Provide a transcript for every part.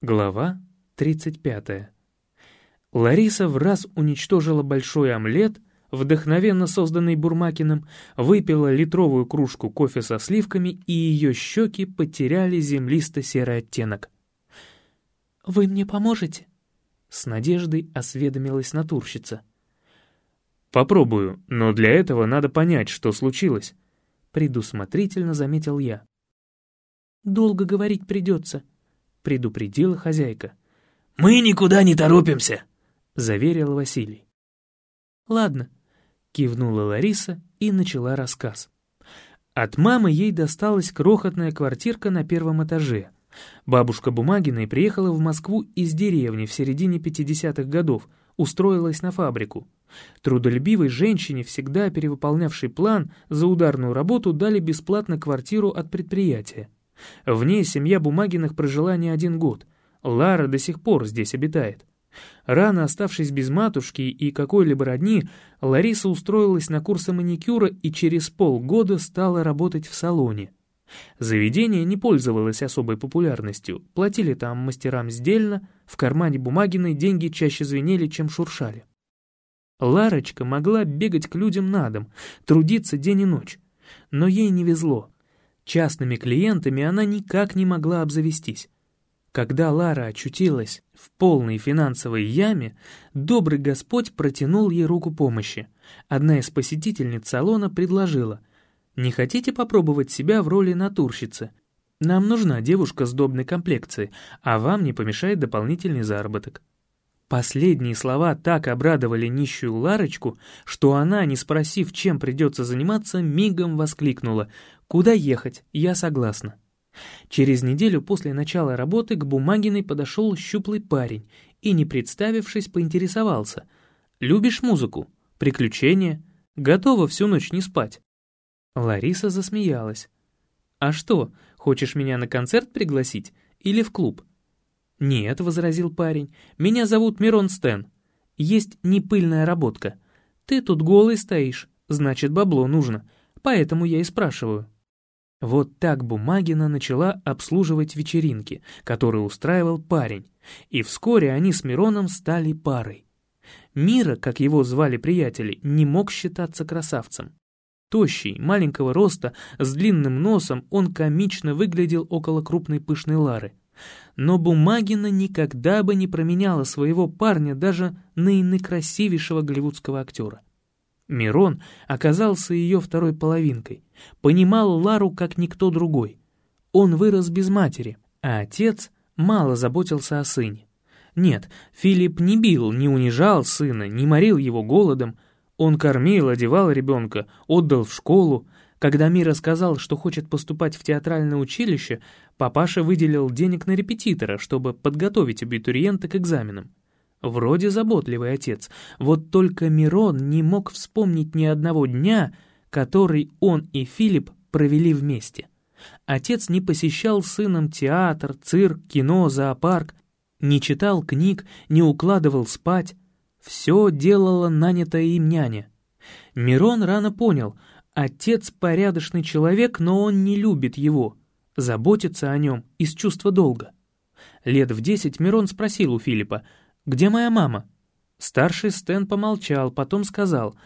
Глава 35. Лариса в раз уничтожила большой омлет, вдохновенно созданный Бурмакиным, выпила литровую кружку кофе со сливками, и ее щеки потеряли землисто-серый оттенок. «Вы мне поможете?» С надеждой осведомилась натурщица. «Попробую, но для этого надо понять, что случилось», предусмотрительно заметил я. «Долго говорить придется», — предупредила хозяйка. «Мы никуда не торопимся», — заверил Василий. «Ладно», — кивнула Лариса и начала рассказ. От мамы ей досталась крохотная квартирка на первом этаже. Бабушка Бумагиной приехала в Москву из деревни в середине 50-х годов, устроилась на фабрику. Трудолюбивой женщине, всегда перевыполнявшей план, за ударную работу дали бесплатно квартиру от предприятия. В ней семья Бумагиных прожила не один год. Лара до сих пор здесь обитает. Рано оставшись без матушки и какой-либо родни, Лариса устроилась на курсы маникюра и через полгода стала работать в салоне. Заведение не пользовалось особой популярностью, платили там мастерам сдельно, в кармане Бумагиной деньги чаще звенели, чем шуршали. Ларочка могла бегать к людям на дом, трудиться день и ночь, но ей не везло. Частными клиентами она никак не могла обзавестись. Когда Лара очутилась в полной финансовой яме, добрый Господь протянул ей руку помощи. Одна из посетительниц салона предложила, «Не хотите попробовать себя в роли натурщицы? Нам нужна девушка с добной комплекцией, а вам не помешает дополнительный заработок». Последние слова так обрадовали нищую Ларочку, что она, не спросив, чем придется заниматься, мигом воскликнула «Куда ехать? Я согласна». Через неделю после начала работы к Бумагиной подошел щуплый парень и, не представившись, поинтересовался «Любишь музыку? Приключения? Готова всю ночь не спать?» Лариса засмеялась. «А что, хочешь меня на концерт пригласить или в клуб?» «Нет», — возразил парень, — «меня зовут Мирон Стэн. Есть непыльная работка. Ты тут голый стоишь, значит, бабло нужно, поэтому я и спрашиваю». Вот так Бумагина начала обслуживать вечеринки, которые устраивал парень, и вскоре они с Мироном стали парой. Мира, как его звали приятели, не мог считаться красавцем. Тощий, маленького роста, с длинным носом, он комично выглядел около крупной пышной Лары. Но Бумагина никогда бы не променяла своего парня даже на наикрасивейшего голливудского актера. Мирон оказался ее второй половинкой, понимал Лару как никто другой. Он вырос без матери, а отец мало заботился о сыне. Нет, Филипп не бил, не унижал сына, не морил его голодом. Он кормил, одевал ребенка, отдал в школу, когда Мира сказал, что хочет поступать в театральное училище, папаша выделил денег на репетитора, чтобы подготовить абитуриента к экзаменам. Вроде заботливый отец, вот только Мирон не мог вспомнить ни одного дня, который он и Филипп провели вместе. Отец не посещал сыном театр, цирк, кино, зоопарк, не читал книг, не укладывал спать. Все делала нанятая им няня. Мирон рано понял, Отец порядочный человек, но он не любит его, заботится о нем из чувства долга. Лет в десять Мирон спросил у Филиппа, «Где моя мама?» Старший Стэн помолчал, потом сказал,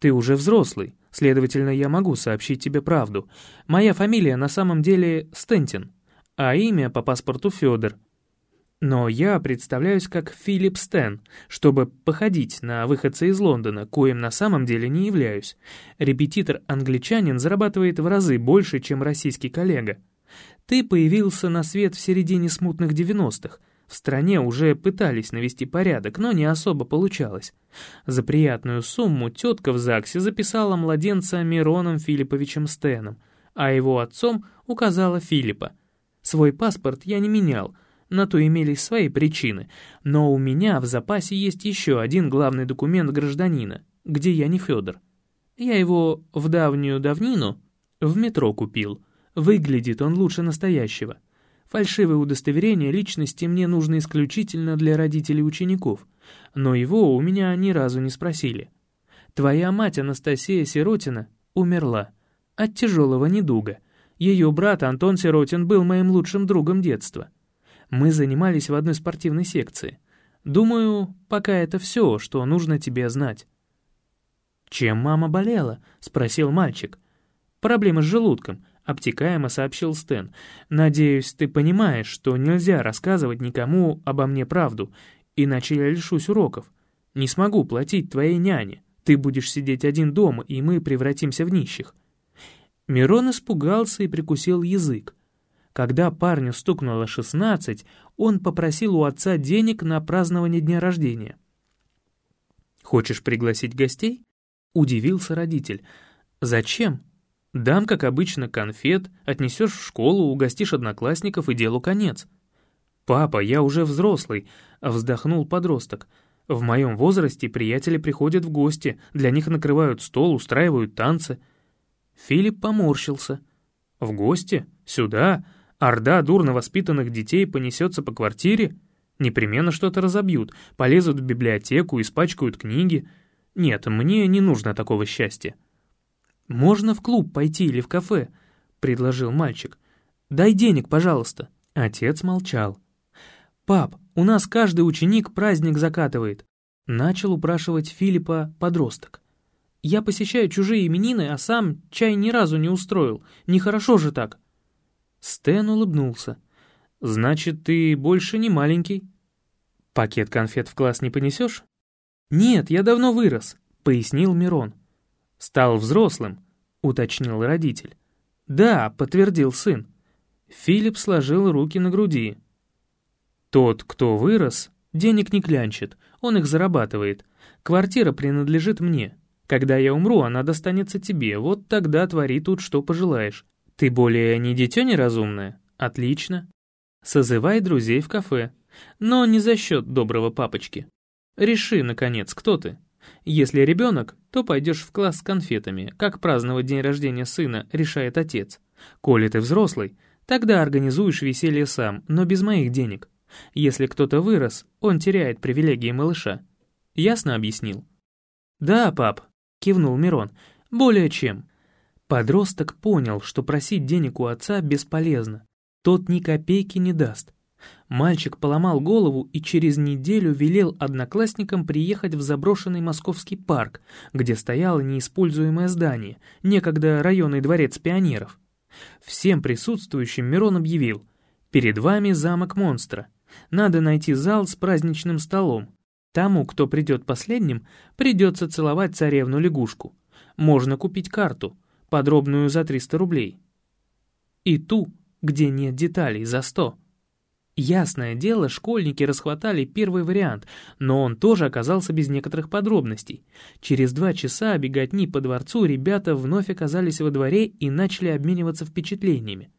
«Ты уже взрослый, следовательно, я могу сообщить тебе правду. Моя фамилия на самом деле Стентин, а имя по паспорту Федор. Но я представляюсь как Филипп Стэн, чтобы походить на выходца из Лондона, коим на самом деле не являюсь. Репетитор-англичанин зарабатывает в разы больше, чем российский коллега. Ты появился на свет в середине смутных 90-х. В стране уже пытались навести порядок, но не особо получалось. За приятную сумму тетка в ЗАГСе записала младенца Мироном Филипповичем Стэном, а его отцом указала Филиппа. Свой паспорт я не менял — на то имелись свои причины, но у меня в запасе есть еще один главный документ гражданина, где я не Федор. Я его в давнюю давнину в метро купил. Выглядит он лучше настоящего. Фальшивое удостоверение личности мне нужно исключительно для родителей учеников, но его у меня ни разу не спросили. Твоя мать Анастасия Сиротина умерла от тяжелого недуга. Ее брат Антон Сиротин был моим лучшим другом детства. Мы занимались в одной спортивной секции. Думаю, пока это все, что нужно тебе знать». «Чем мама болела?» — спросил мальчик. «Проблемы с желудком», — обтекаемо сообщил Стэн. «Надеюсь, ты понимаешь, что нельзя рассказывать никому обо мне правду, иначе я лишусь уроков. Не смогу платить твоей няне. Ты будешь сидеть один дома, и мы превратимся в нищих». Мирон испугался и прикусил язык. Когда парню стукнуло шестнадцать, он попросил у отца денег на празднование дня рождения. «Хочешь пригласить гостей?» — удивился родитель. «Зачем? Дам, как обычно, конфет, отнесешь в школу, угостишь одноклассников и делу конец». «Папа, я уже взрослый», — вздохнул подросток. «В моем возрасте приятели приходят в гости, для них накрывают стол, устраивают танцы». Филипп поморщился. «В гости? Сюда? Орда дурно воспитанных детей понесется по квартире? Непременно что-то разобьют, полезут в библиотеку, испачкают книги. Нет, мне не нужно такого счастья». «Можно в клуб пойти или в кафе?» — предложил мальчик. «Дай денег, пожалуйста». Отец молчал. «Пап, у нас каждый ученик праздник закатывает», — начал упрашивать Филиппа подросток. «Я посещаю чужие именины, а сам чай ни разу не устроил. Нехорошо же так». Стэн улыбнулся. «Значит, ты больше не маленький?» «Пакет конфет в класс не понесешь?» «Нет, я давно вырос», — пояснил Мирон. «Стал взрослым», — уточнил родитель. «Да», — подтвердил сын. Филипп сложил руки на груди. «Тот, кто вырос, денег не клянчит, он их зарабатывает. Квартира принадлежит мне. Когда я умру, она достанется тебе, вот тогда твори тут, что пожелаешь. Ты более не дитё неразумное? Отлично. Созывай друзей в кафе. Но не за счет доброго папочки. Реши, наконец, кто ты. Если ребенок, то пойдешь в класс с конфетами, как праздновать день рождения сына решает отец. Коли ты взрослый, тогда организуешь веселье сам, но без моих денег. Если кто-то вырос, он теряет привилегии малыша. Ясно объяснил? «Да, пап», — кивнул Мирон, — «более чем. Подросток понял, что просить денег у отца бесполезно. Тот ни копейки не даст. Мальчик поломал голову и через неделю велел одноклассникам приехать в заброшенный московский парк, где стояло неиспользуемое здание, некогда районный дворец пионеров. Всем присутствующим Мирон объявил «Перед вами замок монстра. Надо найти зал с праздничным столом. Тому, кто придет последним, придется целовать царевну-лягушку. Можно купить карту — подробную за 300 рублей. И ту, где нет деталей, за 100. Ясное дело, школьники расхватали первый вариант, но он тоже оказался без некоторых подробностей. Через два часа беготни по дворцу ребята вновь оказались во дворе и начали обмениваться впечатлениями.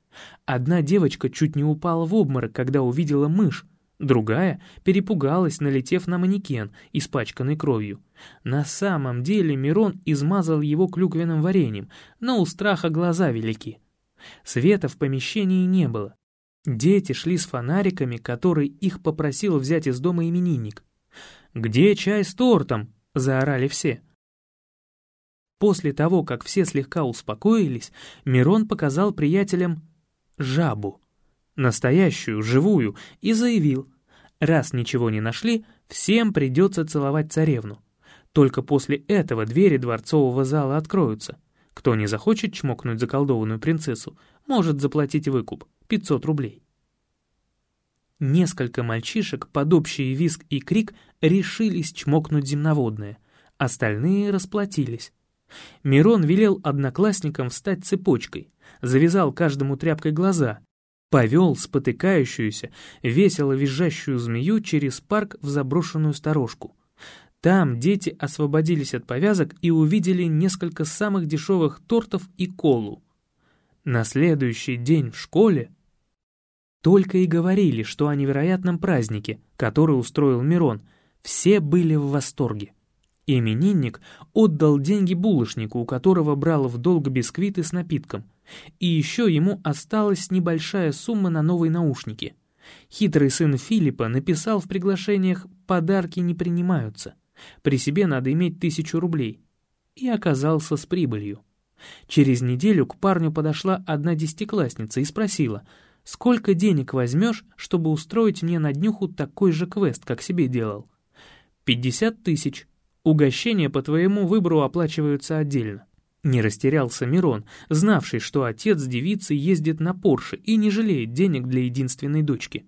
Одна девочка чуть не упала в обморок, когда увидела мышь, Другая перепугалась, налетев на манекен, испачканный кровью. На самом деле Мирон измазал его клюквенным вареньем, но у страха глаза велики. Света в помещении не было. Дети шли с фонариками, которые их попросил взять из дома именинник. «Где чай с тортом?» — заорали все. После того, как все слегка успокоились, Мирон показал приятелям жабу настоящую, живую, и заявил, раз ничего не нашли, всем придется целовать царевну. Только после этого двери дворцового зала откроются. Кто не захочет чмокнуть заколдованную принцессу, может заплатить выкуп — 500 рублей. Несколько мальчишек под общий визг и крик решились чмокнуть земноводное, остальные расплатились. Мирон велел одноклассникам встать цепочкой, завязал каждому тряпкой глаза повел спотыкающуюся, весело визжащую змею через парк в заброшенную сторожку. Там дети освободились от повязок и увидели несколько самых дешевых тортов и колу. На следующий день в школе только и говорили, что о невероятном празднике, который устроил Мирон, все были в восторге. Именинник отдал деньги булочнику, у которого брал в долг бисквиты с напитком, и еще ему осталась небольшая сумма на новые наушники. Хитрый сын Филиппа написал в приглашениях «подарки не принимаются», при себе надо иметь тысячу рублей, и оказался с прибылью. Через неделю к парню подошла одна десятиклассница и спросила, Сколько денег возьмешь, чтобы устроить мне на днюху такой же квест, как себе делал? Пятьдесят тысяч. Угощения по твоему выбору оплачиваются отдельно. Не растерялся Мирон, знавший, что отец девицы ездит на Порше и не жалеет денег для единственной дочки.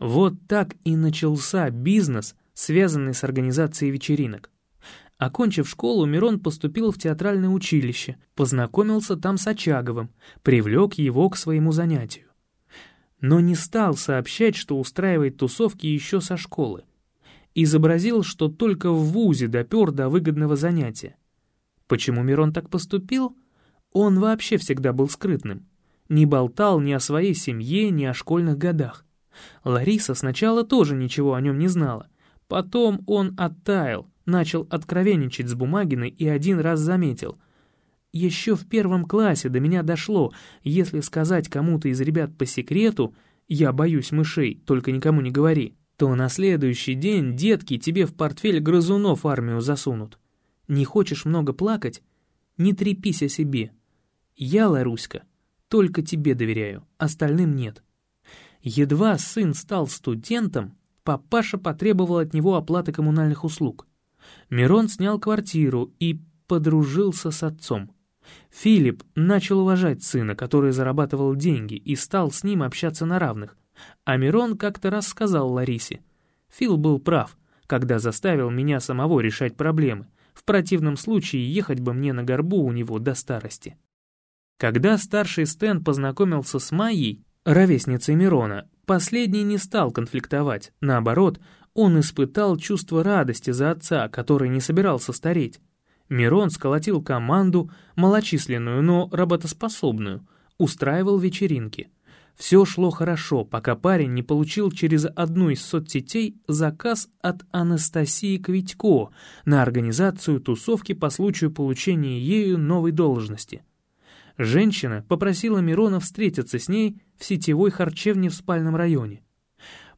Вот так и начался бизнес, связанный с организацией вечеринок. Окончив школу, Мирон поступил в театральное училище, познакомился там с Очаговым, привлек его к своему занятию. Но не стал сообщать, что устраивает тусовки еще со школы. Изобразил, что только в ВУЗе допер до выгодного занятия. Почему Мирон так поступил? Он вообще всегда был скрытным. Не болтал ни о своей семье, ни о школьных годах. Лариса сначала тоже ничего о нем не знала. Потом он оттаял, начал откровенничать с Бумагиной и один раз заметил. Еще в первом классе до меня дошло, если сказать кому-то из ребят по секрету «я боюсь мышей, только никому не говори», то на следующий день детки тебе в портфель грызунов армию засунут. Не хочешь много плакать? Не трепись о себе. Я, Ларуська, только тебе доверяю, остальным нет. Едва сын стал студентом, папаша потребовал от него оплаты коммунальных услуг. Мирон снял квартиру и подружился с отцом. Филипп начал уважать сына, который зарабатывал деньги, и стал с ним общаться на равных. А Мирон как-то раз сказал Ларисе, «Фил был прав, когда заставил меня самого решать проблемы. В противном случае ехать бы мне на горбу у него до старости. Когда старший Стэн познакомился с Майей, ровесницей Мирона, последний не стал конфликтовать, наоборот, он испытал чувство радости за отца, который не собирался стареть. Мирон сколотил команду, малочисленную, но работоспособную, устраивал вечеринки. Все шло хорошо, пока парень не получил через одну из соцсетей заказ от Анастасии Квитько на организацию тусовки по случаю получения ею новой должности. Женщина попросила Мирона встретиться с ней в сетевой харчевне в спальном районе.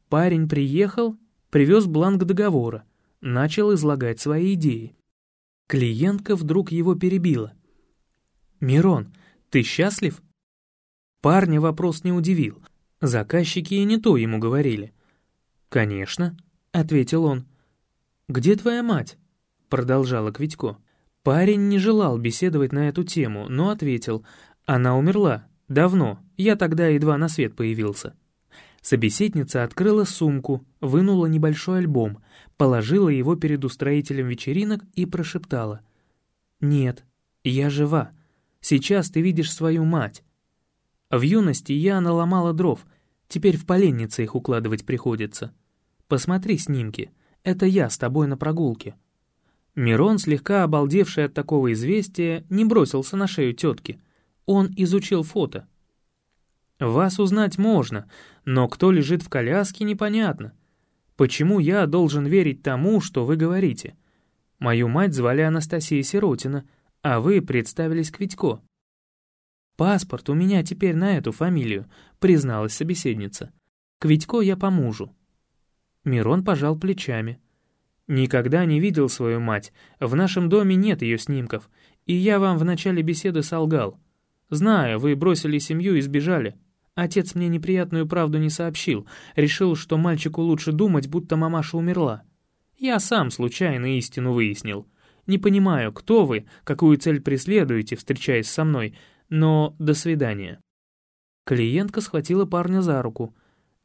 Парень приехал, привез бланк договора, начал излагать свои идеи. Клиентка вдруг его перебила. «Мирон, ты счастлив?» Парня вопрос не удивил. Заказчики и не то ему говорили. «Конечно», — ответил он. «Где твоя мать?» — продолжала Квитько. Парень не желал беседовать на эту тему, но ответил. «Она умерла. Давно. Я тогда едва на свет появился». Собеседница открыла сумку, вынула небольшой альбом, положила его перед устроителем вечеринок и прошептала. «Нет, я жива. Сейчас ты видишь свою мать. В юности я наломала дров, теперь в поленнице их укладывать приходится. Посмотри снимки, это я с тобой на прогулке». Мирон, слегка обалдевший от такого известия, не бросился на шею тетки. Он изучил фото. «Вас узнать можно, но кто лежит в коляске, непонятно. Почему я должен верить тому, что вы говорите? Мою мать звали Анастасия Сиротина, а вы представились Квитько. «Паспорт у меня теперь на эту фамилию», — призналась собеседница. «Квитько я по мужу». Мирон пожал плечами. «Никогда не видел свою мать, в нашем доме нет ее снимков, и я вам в начале беседы солгал. Знаю, вы бросили семью и сбежали. Отец мне неприятную правду не сообщил, решил, что мальчику лучше думать, будто мамаша умерла. Я сам случайно истину выяснил. Не понимаю, кто вы, какую цель преследуете, встречаясь со мной, но до свидания». Клиентка схватила парня за руку.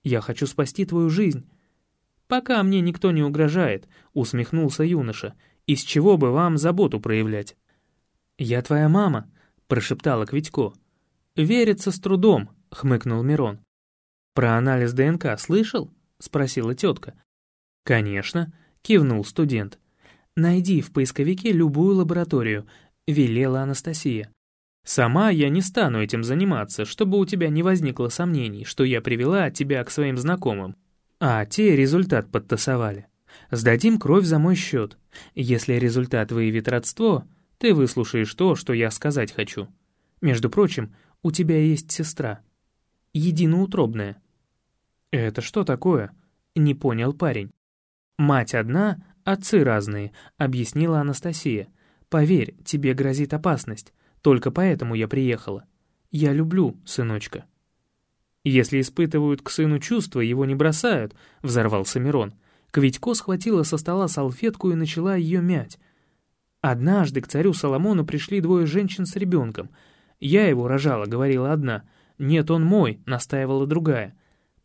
«Я хочу спасти твою жизнь». «Пока мне никто не угрожает», — усмехнулся юноша. «Из чего бы вам заботу проявлять?» «Я твоя мама», — прошептала Квитько. «Верится с трудом», — хмыкнул Мирон. «Про анализ ДНК слышал?» — спросила тетка. «Конечно», — кивнул студент. «Найди в поисковике любую лабораторию», — велела Анастасия. Сама я не стану этим заниматься, чтобы у тебя не возникло сомнений, что я привела тебя к своим знакомым. А те результат подтасовали. Сдадим кровь за мой счет. Если результат выявит родство, ты выслушаешь то, что я сказать хочу. Между прочим, у тебя есть сестра. Единоутробная. «Это что такое?» — не понял парень. «Мать одна, отцы разные», — объяснила Анастасия. «Поверь, тебе грозит опасность. Только поэтому я приехала. Я люблю, сыночка». Если испытывают к сыну чувства, его не бросают, взорвался Мирон. Квитько схватила со стола салфетку и начала ее мять. Однажды к царю Соломону пришли двое женщин с ребенком. Я его рожала, говорила одна. Нет, он мой, настаивала другая.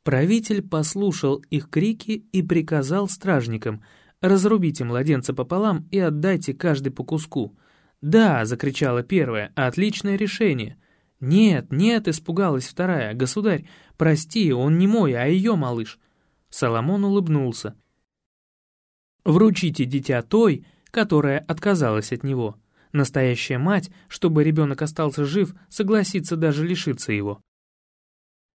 Правитель послушал их крики и приказал стражникам «Разрубите младенца пополам и отдайте каждый по куску». «Да», — закричала первая, — «отличное решение». «Нет, нет», — испугалась вторая, — «государь, прости, он не мой, а ее малыш». Соломон улыбнулся. «Вручите дитя той, которая отказалась от него. Настоящая мать, чтобы ребенок остался жив, согласится даже лишиться его».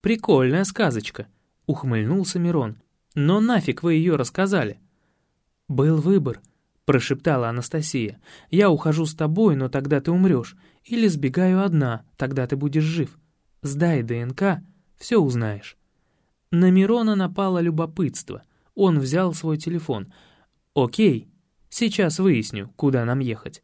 «Прикольная сказочка», — ухмыльнулся Мирон. «Но нафиг вы ее рассказали?» «Был выбор», — прошептала Анастасия. «Я ухожу с тобой, но тогда ты умрешь. Или сбегаю одна, тогда ты будешь жив. Сдай ДНК, все узнаешь». На Мирона напало любопытство. Он взял свой телефон. «Окей, сейчас выясню, куда нам ехать».